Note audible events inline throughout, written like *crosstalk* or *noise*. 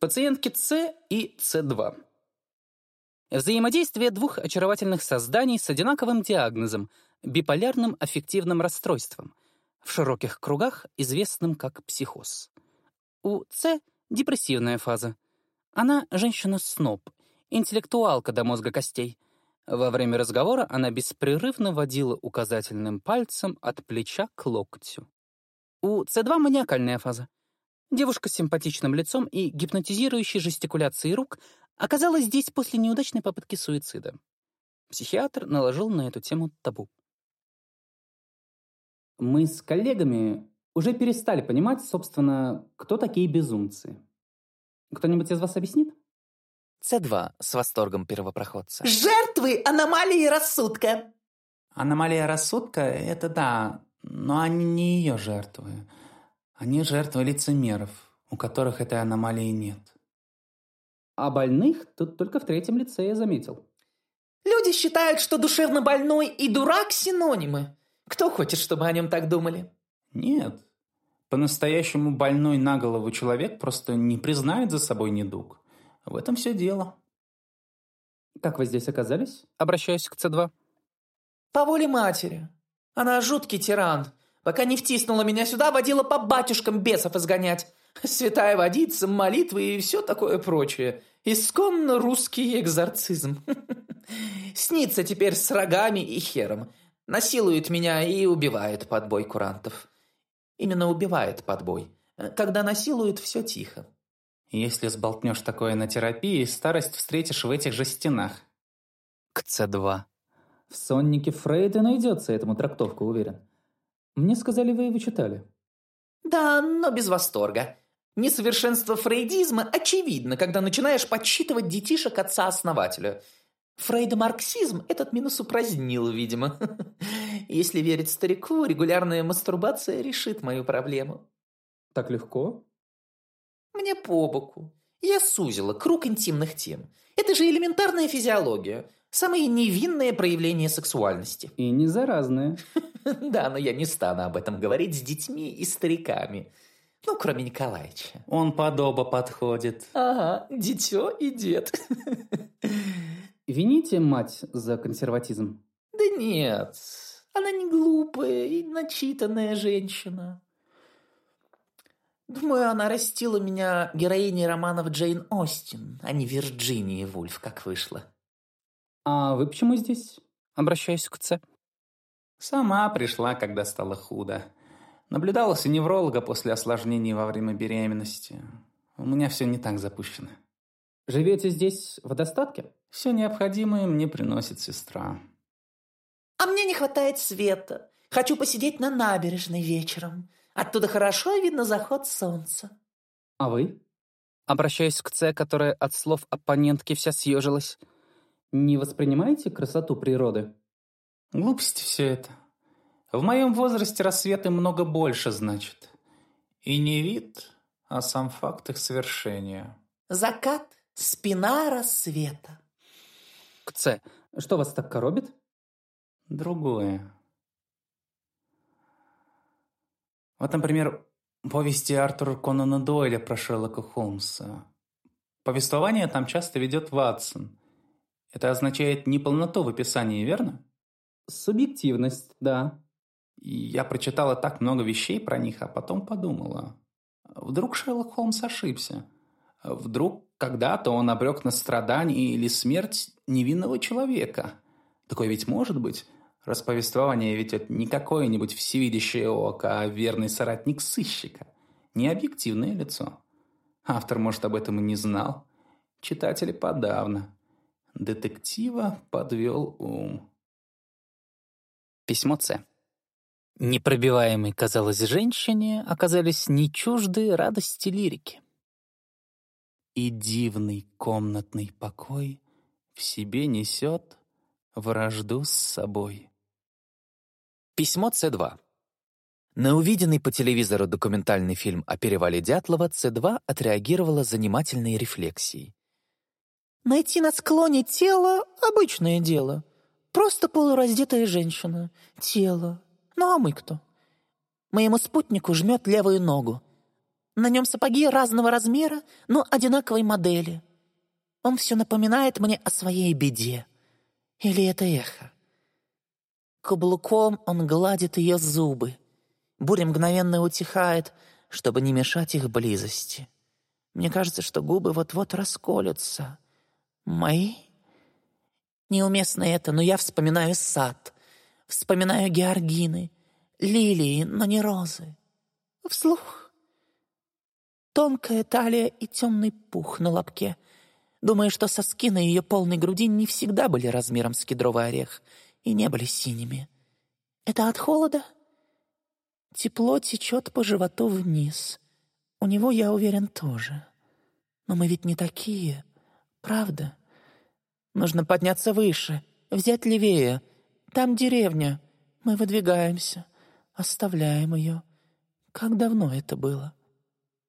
Пациентки С и С2. Взаимодействие двух очаровательных созданий с одинаковым диагнозом — биполярным аффективным расстройством, в широких кругах известным как психоз. У С — депрессивная фаза. Она женщина-сноб, интеллектуалка до мозга костей. Во время разговора она беспрерывно водила указательным пальцем от плеча к локтю. У С2 маниакальная фаза. Девушка с симпатичным лицом и гипнотизирующей жестикуляцией рук оказалась здесь после неудачной попытки суицида. Психиатр наложил на эту тему табу. Мы с коллегами уже перестали понимать, собственно, кто такие безумцы. Кто-нибудь из вас объяснит? С2 с восторгом первопроходца. Жертвы аномалии рассудка. Аномалия рассудка — это да, но они не ее жертвы. Они жертвы лицемеров, у которых этой аномалии нет. А больных тут только в третьем лице я заметил. Люди считают, что душевно больной и дурак – синонимы. Кто хочет, чтобы о нем так думали? Нет. По-настоящему больной на голову человек просто не признает за собой недуг. В этом все дело. Как вы здесь оказались? Обращаюсь к С2. По воле матери. Она жуткий тиран. Пока не втиснула меня сюда, водила по батюшкам бесов изгонять. Святая водица, молитвы и все такое прочее. Исконно русский экзорцизм. *laughs* Снится теперь с рогами и хером. Насилует меня и убивает под бой курантов. Именно убивает под бой. Когда насилует, все тихо. Если сболтнешь такое на терапии, старость встретишь в этих же стенах. К С2. В соннике Фрейда найдется этому трактовка, уверен. Мне сказали, вы его читали. Да, но без восторга. Несовершенство фрейдизма очевидно, когда начинаешь подсчитывать детишек отца-основателя. Фрейдомарксизм этот минус упразднил, видимо. *laughs* Если верить старику, регулярная мастурбация решит мою проблему. Так легко? Мне по боку. Я сузила круг интимных тем. Это же элементарная физиология. Самое невинное проявление сексуальности. И не заразное. *laughs* *laughs* Да, но я не стану об этом говорить с детьми и стариками. Ну, кроме Николаевича. Он под оба подходит. Ага, дитё и дед. *laughs* Вините мать за консерватизм? Да нет, она не глупая и начитанная женщина. Думаю, она растила меня героиней романов Джейн Остин, а не Вирджинии Вульф, как вышло. А вы почему здесь? Обращаюсь к Ц. Сама пришла, когда стало худо. Наблюдалась у невролога после осложнений во время беременности. У меня все не так запущено. Живете здесь в достатке? Все необходимое мне приносит сестра. А мне не хватает света. Хочу посидеть на набережной вечером. Оттуда хорошо видно заход солнца. А вы? Обращаюсь к Ц, которая от слов оппонентки вся съежилась. Не воспринимаете красоту природы? Глупости все это. В моем возрасте рассветы много больше значит. И не вид, а сам факт их совершения. Закат — спина рассвета. К Ц, что вас так коробит? Другое. Вот, например, повести Артура Конана Дойля про Шерлока Холмса. Повествование там часто ведет Ватсон. Это означает неполноту в описании, верно? Субъективность, да. Я прочитала так много вещей про них, а потом подумала. Вдруг Шерлок Холмс ошибся? Вдруг когда-то он обрек на страдание или смерть невинного человека? Такое ведь может быть? Расповествование ведь это не какое-нибудь всевидящее око, а верный соратник сыщика. Не объективное лицо. Автор, может, об этом и не знал. Читатели подавно. Детектива подвел ум. Письмо С. Непробиваемой, казалось, женщине оказались не чужды радости лирики. И дивный комнатный покой в себе несет вражду с собой. Письмо С2. На увиденный по телевизору документальный фильм о перевале Дятлова С2 отреагировала занимательной рефлексией. Найти на склоне тело — обычное дело. Просто полураздетая женщина. Тело. Ну а мы кто? Моему спутнику жмет левую ногу. На нем сапоги разного размера, но одинаковой модели. Он все напоминает мне о своей беде. Или это эхо? Каблуком он гладит ее зубы. Буря мгновенно утихает, чтобы не мешать их близости. Мне кажется, что губы вот-вот расколются. Мои? Неуместно это, но я вспоминаю сад. Вспоминаю георгины, лилии, но не розы. Вслух. Тонкая талия и темный пух на лобке. Думаю, что соски на ее полной груди не всегда были размером с кедровый орех и не были синими. Это от холода? Тепло течет по животу вниз. У него, я уверен, тоже. Но мы ведь не такие, правда? Нужно подняться выше, взять левее. Там деревня. Мы выдвигаемся, оставляем ее. Как давно это было?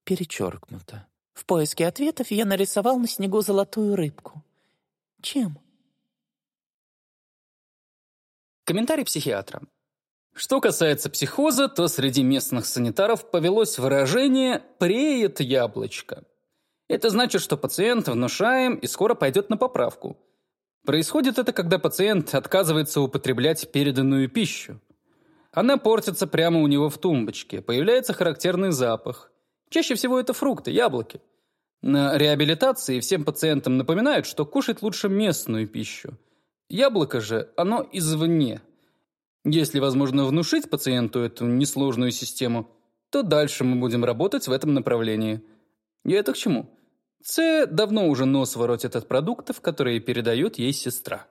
Перечеркнуто. В поиске ответов я нарисовал на снегу золотую рыбку. Чем? Комментарий психиатра. Что касается психоза, то среди местных санитаров повелось выражение «преет яблочко». Это значит, что пациент внушаем и скоро пойдет на поправку. Происходит это, когда пациент отказывается употреблять переданную пищу. Она портится прямо у него в тумбочке, появляется характерный запах. Чаще всего это фрукты, яблоки. На реабилитации всем пациентам напоминают, что кушать лучше местную пищу. Яблоко же, оно извне – если возможно внушить пациенту эту несложную систему, то дальше мы будем работать в этом направлении. И это к чему? С давно уже нос воротит от продуктов, которые передает ей сестра.